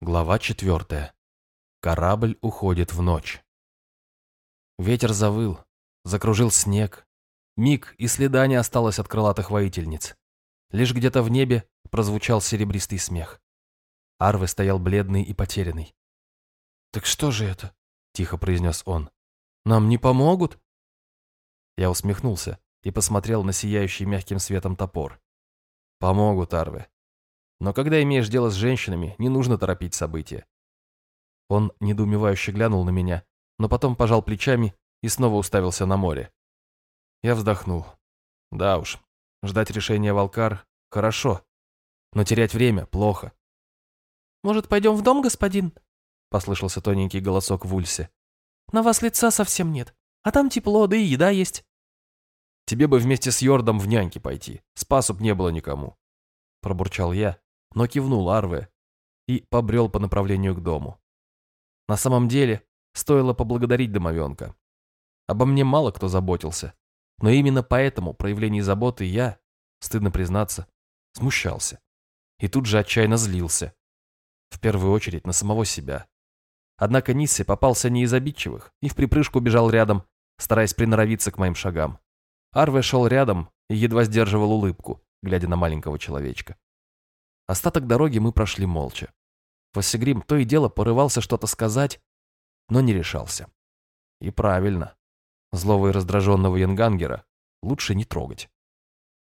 Глава четвертая. Корабль уходит в ночь. Ветер завыл, закружил снег. Миг, и следа не осталось от крылатых воительниц. Лишь где-то в небе прозвучал серебристый смех. Арве стоял бледный и потерянный. «Так что же это?» – тихо произнес он. «Нам не помогут?» Я усмехнулся и посмотрел на сияющий мягким светом топор. «Помогут, Арве. Но когда имеешь дело с женщинами, не нужно торопить события. Он недоумевающе глянул на меня, но потом пожал плечами и снова уставился на море. Я вздохнул. Да уж, ждать решения Волкар – хорошо, но терять время – плохо. «Может, пойдем в дом, господин?» – послышался тоненький голосок в Ульсе. «На вас лица совсем нет, а там тепло, да и еда есть». «Тебе бы вместе с Йордом в няньки пойти, спасу б не было никому», – пробурчал я, но кивнул Арве и побрел по направлению к дому. На самом деле, стоило поблагодарить домовенка. Обо мне мало кто заботился, но именно поэтому проявлений заботы я, стыдно признаться, смущался. И тут же отчаянно злился. В первую очередь на самого себя. Однако Нисси попался не из обидчивых и в припрыжку бежал рядом, стараясь приноровиться к моим шагам. Арве шел рядом и едва сдерживал улыбку, глядя на маленького человечка. Остаток дороги мы прошли молча. Васигрим то и дело порывался что-то сказать, но не решался. И правильно. Злого и раздраженного Янгангера лучше не трогать.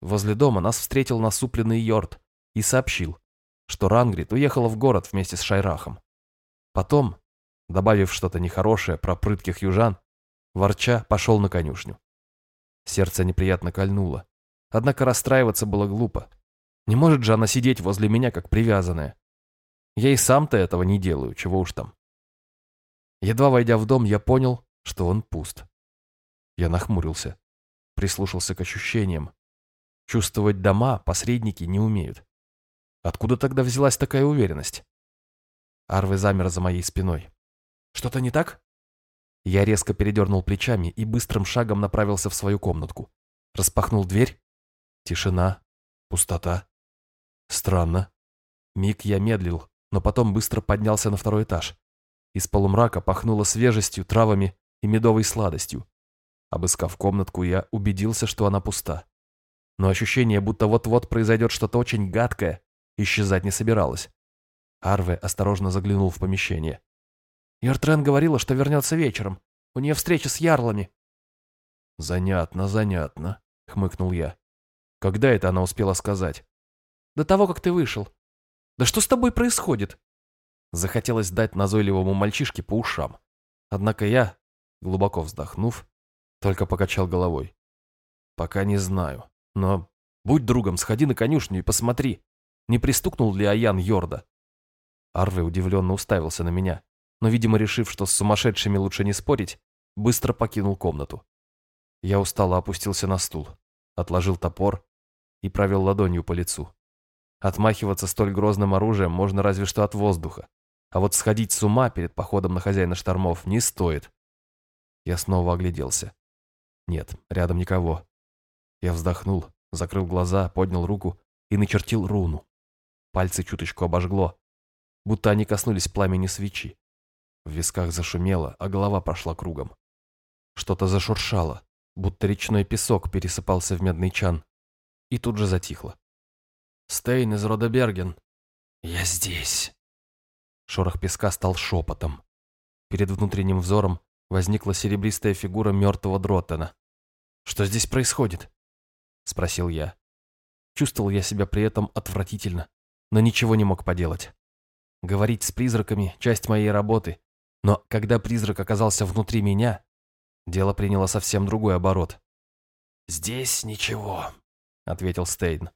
Возле дома нас встретил насупленный Йорд и сообщил, что Рангрид уехала в город вместе с Шайрахом. Потом, добавив что-то нехорошее про прытких южан, ворча пошел на конюшню. Сердце неприятно кольнуло. Однако расстраиваться было глупо. Не может же она сидеть возле меня, как привязанная. Я и сам-то этого не делаю, чего уж там. Едва войдя в дом, я понял, что он пуст. Я нахмурился, прислушался к ощущениям. Чувствовать дома посредники не умеют. Откуда тогда взялась такая уверенность? Арвы замер за моей спиной. «Что-то не так?» Я резко передернул плечами и быстрым шагом направился в свою комнатку. Распахнул дверь. Тишина, пустота. Странно. Миг я медлил, но потом быстро поднялся на второй этаж. Из полумрака пахнуло свежестью, травами и медовой сладостью. Обыскав комнатку, я убедился, что она пуста. Но ощущение, будто вот-вот произойдет что-то очень гадкое, исчезать не собиралось. Арве осторожно заглянул в помещение. «Йортрен говорила, что вернется вечером. У нее встреча с ярлами». «Занятно, занятно», — хмыкнул я. «Когда это она успела сказать?» До того, как ты вышел. Да что с тобой происходит?» Захотелось дать назойливому мальчишке по ушам. Однако я, глубоко вздохнув, только покачал головой. «Пока не знаю, но будь другом, сходи на конюшню и посмотри, не пристукнул ли Аян Йорда». Арве удивленно уставился на меня, но, видимо, решив, что с сумасшедшими лучше не спорить, быстро покинул комнату. Я устало опустился на стул, отложил топор и провел ладонью по лицу. Отмахиваться столь грозным оружием можно разве что от воздуха. А вот сходить с ума перед походом на хозяина штормов не стоит. Я снова огляделся. Нет, рядом никого. Я вздохнул, закрыл глаза, поднял руку и начертил руну. Пальцы чуточку обожгло, будто они коснулись пламени свечи. В висках зашумело, а голова прошла кругом. Что-то зашуршало, будто речной песок пересыпался в медный чан, и тут же затихло. Стейн из рода Берген. Я здесь. Шорох песка стал шепотом. Перед внутренним взором возникла серебристая фигура мертвого Дроттена. «Что здесь происходит?» — спросил я. Чувствовал я себя при этом отвратительно, но ничего не мог поделать. Говорить с призраками — часть моей работы, но когда призрак оказался внутри меня, дело приняло совсем другой оборот. «Здесь ничего», — ответил Стейн.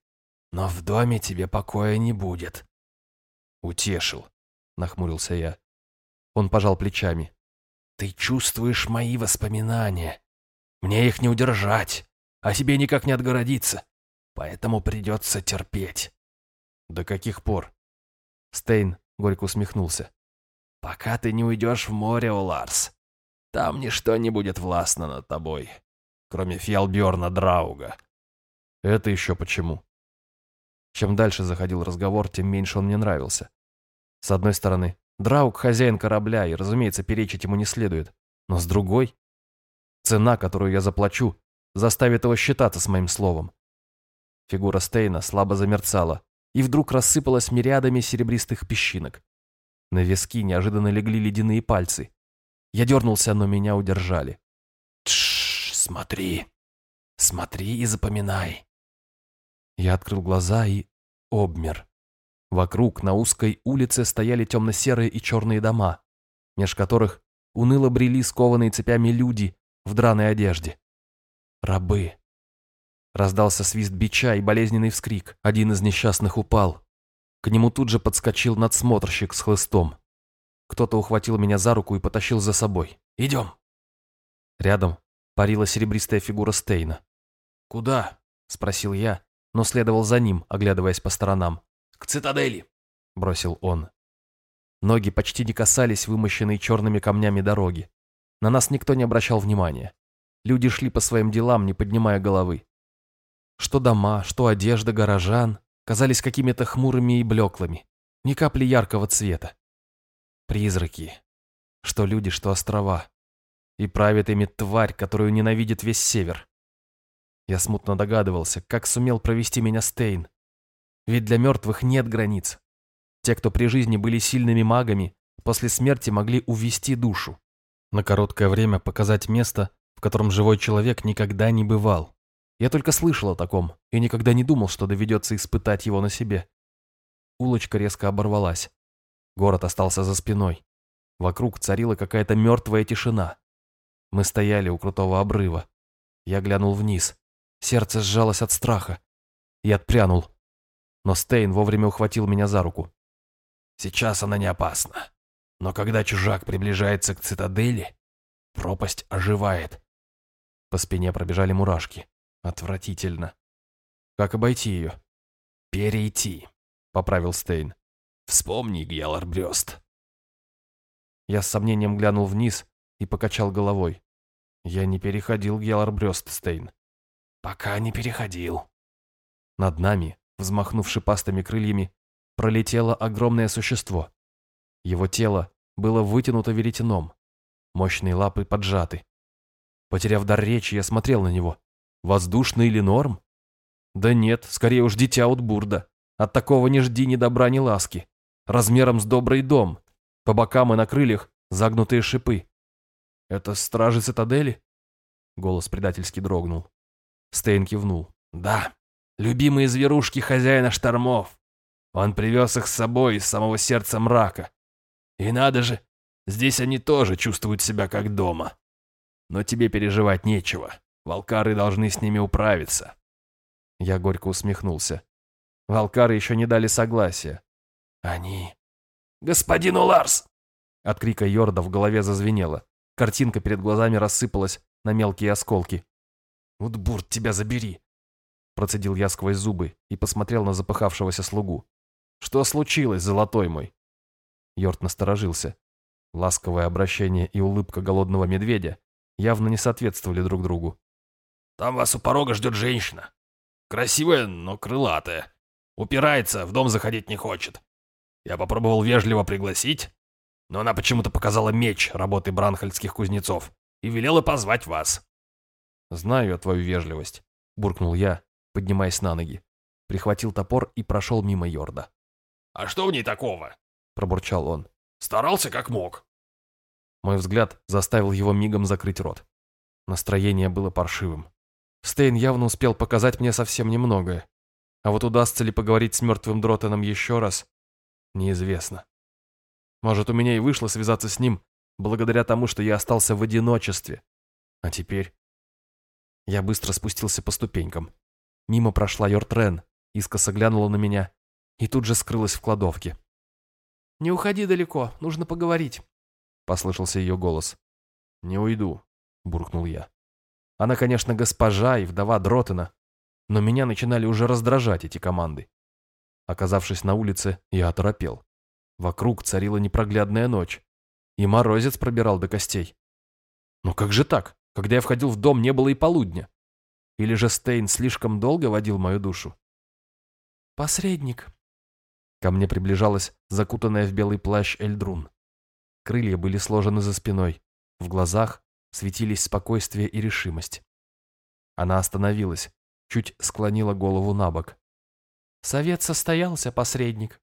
Но в доме тебе покоя не будет. Утешил, нахмурился я. Он пожал плечами. Ты чувствуешь мои воспоминания. Мне их не удержать, а тебе никак не отгородиться. Поэтому придется терпеть. До каких пор? Стейн горько усмехнулся. Пока ты не уйдешь в море, Оларс. Там ничто не будет властно над тобой, кроме Фьялберна Драуга. Это еще почему? Чем дальше заходил разговор, тем меньше он мне нравился. С одной стороны, Драук – хозяин корабля, и, разумеется, перечить ему не следует. Но с другой, цена, которую я заплачу, заставит его считаться с моим словом. Фигура Стейна слабо замерцала и вдруг рассыпалась мириадами серебристых песчинок. На виски неожиданно легли ледяные пальцы. Я дернулся, но меня удержали. «Тш, смотри, смотри и запоминай». Я открыл глаза и обмер. Вокруг на узкой улице стояли темно-серые и черные дома, меж которых уныло брели скованные цепями люди в драной одежде. Рабы. Раздался свист бича и болезненный вскрик. Один из несчастных упал. К нему тут же подскочил надсмотрщик с хлыстом. Кто-то ухватил меня за руку и потащил за собой. «Идем!» Рядом парила серебристая фигура Стейна. «Куда?» – спросил я, но следовал за ним, оглядываясь по сторонам. «К цитадели!» – бросил он. Ноги почти не касались вымощенной черными камнями дороги. На нас никто не обращал внимания. Люди шли по своим делам, не поднимая головы. Что дома, что одежда горожан казались какими-то хмурыми и блеклыми, ни капли яркого цвета. Призраки. Что люди, что острова. И правит ими тварь, которую ненавидит весь север. Я смутно догадывался, как сумел провести меня Стейн. Ведь для мертвых нет границ. Те, кто при жизни были сильными магами, после смерти могли увести душу. На короткое время показать место, в котором живой человек никогда не бывал. Я только слышал о таком и никогда не думал, что доведется испытать его на себе. Улочка резко оборвалась. Город остался за спиной. Вокруг царила какая-то мертвая тишина. Мы стояли у крутого обрыва. Я глянул вниз. Сердце сжалось от страха. И отпрянул. Но Стейн вовремя ухватил меня за руку. Сейчас она не опасна. Но когда чужак приближается к цитадели, пропасть оживает. По спине пробежали мурашки. Отвратительно. Как обойти ее? Перейти, поправил Стейн. Вспомни, Гьялар Брёст. Я с сомнением глянул вниз и покачал головой. Я не переходил Гьялар Брёст, Стейн. Пока не переходил. Над нами, взмахнув шипастыми крыльями, пролетело огромное существо. Его тело было вытянуто веретеном, мощные лапы поджаты. Потеряв дар речи, я смотрел на него. Воздушный или норм? Да нет, скорее уж дитя от бурда. От такого не жди ни добра, ни ласки размером с добрый дом. По бокам и на крыльях загнутые шипы. «Это стражи цитадели?» Голос предательски дрогнул. Стейн кивнул. «Да, любимые зверушки хозяина штормов. Он привез их с собой из самого сердца мрака. И надо же, здесь они тоже чувствуют себя как дома. Но тебе переживать нечего. Волкары должны с ними управиться». Я горько усмехнулся. Волкары еще не дали согласия. «Они...» «Господин Уларс!» От крика Йорда в голове зазвенело. Картинка перед глазами рассыпалась на мелкие осколки. «Утбурт, тебя забери!» Процедил я сквозь зубы и посмотрел на запыхавшегося слугу. «Что случилось, золотой мой?» Йорд насторожился. Ласковое обращение и улыбка голодного медведя явно не соответствовали друг другу. «Там вас у порога ждет женщина. Красивая, но крылатая. Упирается, в дом заходить не хочет. Я попробовал вежливо пригласить, но она почему-то показала меч работы бранхальских кузнецов и велела позвать вас. «Знаю я твою вежливость», — буркнул я, поднимаясь на ноги. Прихватил топор и прошел мимо Йорда. «А что в ней такого?» — пробурчал он. «Старался как мог». Мой взгляд заставил его мигом закрыть рот. Настроение было паршивым. Стейн явно успел показать мне совсем немногое. А вот удастся ли поговорить с мертвым Дротеном еще раз, неизвестно. Может, у меня и вышло связаться с ним благодаря тому, что я остался в одиночестве. А теперь... Я быстро спустился по ступенькам. Мимо прошла Йортрен, искоса глянула на меня и тут же скрылась в кладовке. «Не уходи далеко, нужно поговорить», — послышался ее голос. «Не уйду», — буркнул я. Она, конечно, госпожа и вдова Дротена, но меня начинали уже раздражать эти команды. Оказавшись на улице, я оторопел. Вокруг царила непроглядная ночь, и морозец пробирал до костей. Но как же так? Когда я входил в дом, не было и полудня. Или же Стейн слишком долго водил мою душу? «Посредник», Ко мне приближалась закутанная в белый плащ Эльдрун. Крылья были сложены за спиной, в глазах светились спокойствие и решимость. Она остановилась, чуть склонила голову на бок. «Совет состоялся, посредник».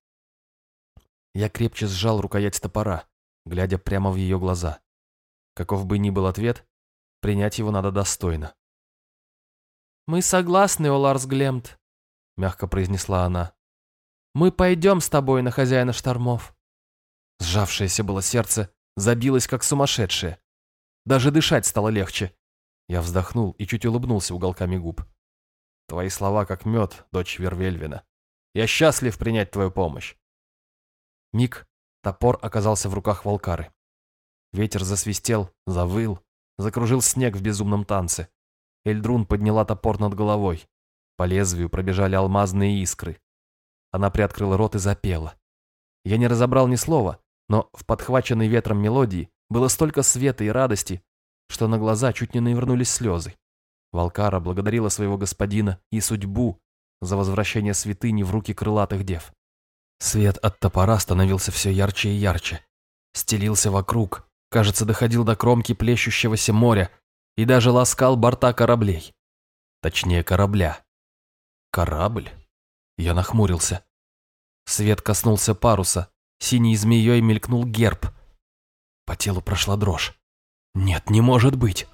Я крепче сжал рукоять топора, глядя прямо в ее глаза. Каков бы ни был ответ, принять его надо достойно. «Мы согласны, Оларс Глемт», — мягко произнесла она. «Мы пойдем с тобой на хозяина штормов». Сжавшееся было сердце забилось, как сумасшедшее. Даже дышать стало легче. Я вздохнул и чуть улыбнулся уголками губ. Твои слова как мед, дочь Вервельвина. Я счастлив принять твою помощь. Миг, топор оказался в руках Волкары. Ветер засвистел, завыл, закружил снег в безумном танце. Эльдрун подняла топор над головой. По лезвию пробежали алмазные искры. Она приоткрыла рот и запела. Я не разобрал ни слова, но в подхваченной ветром мелодии было столько света и радости, что на глаза чуть не навернулись слезы. Валкара благодарила своего господина и судьбу за возвращение святыни в руки крылатых дев. Свет от топора становился все ярче и ярче. Стелился вокруг, кажется, доходил до кромки плещущегося моря, и даже ласкал борта кораблей. Точнее, корабля. Корабль? Я нахмурился. Свет коснулся паруса, синей змеей мелькнул герб. По телу прошла дрожь. Нет, не может быть.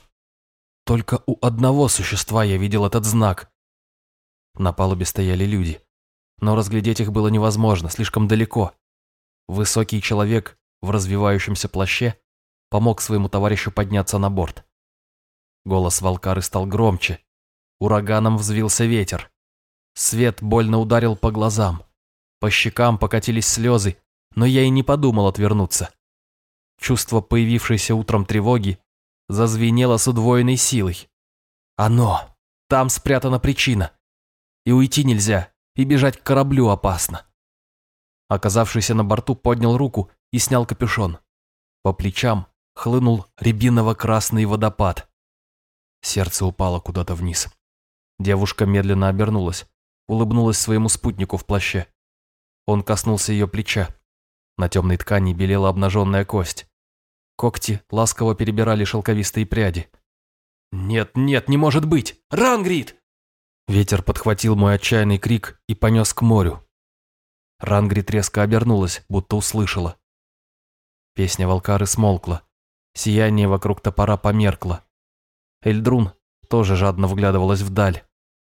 Только у одного существа я видел этот знак. На палубе стояли люди. Но разглядеть их было невозможно, слишком далеко. Высокий человек в развивающемся плаще помог своему товарищу подняться на борт. Голос Валкары стал громче. Ураганом взвился ветер. Свет больно ударил по глазам. По щекам покатились слезы, но я и не подумал отвернуться. Чувство появившейся утром тревоги зазвенело с удвоенной силой. Оно! Там спрятана причина. И уйти нельзя, и бежать к кораблю опасно. Оказавшийся на борту поднял руку и снял капюшон. По плечам хлынул рябиново-красный водопад. Сердце упало куда-то вниз. Девушка медленно обернулась, улыбнулась своему спутнику в плаще. Он коснулся ее плеча. На темной ткани белела обнаженная кость. Когти ласково перебирали шелковистые пряди. «Нет, нет, не может быть! Рангрид!» Ветер подхватил мой отчаянный крик и понес к морю. Рангрид резко обернулась, будто услышала. Песня Волкары смолкла. Сияние вокруг топора померкло. Эльдрун тоже жадно вглядывалась вдаль,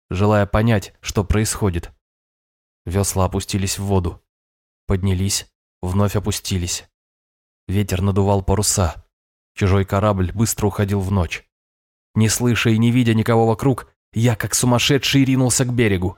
желая понять, что происходит. Весла опустились в воду. Поднялись, вновь опустились. Ветер надувал паруса. Чужой корабль быстро уходил в ночь. Не слыша и не видя никого вокруг, я, как сумасшедший, ринулся к берегу.